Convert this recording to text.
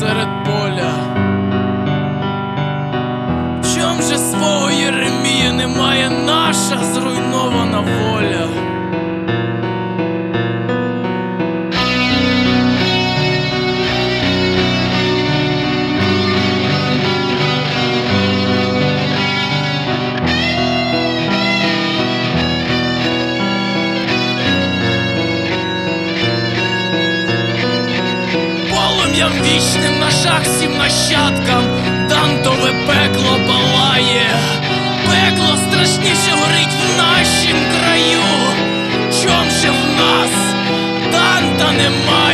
серед поля. Чом же свого Єремія немає наша зруйнована воля? полум'ям вічним на жах всім нащадкам, Дантове пекло палає, пекло страшніше горить в нашім краю. Чом же в нас, Данта немає?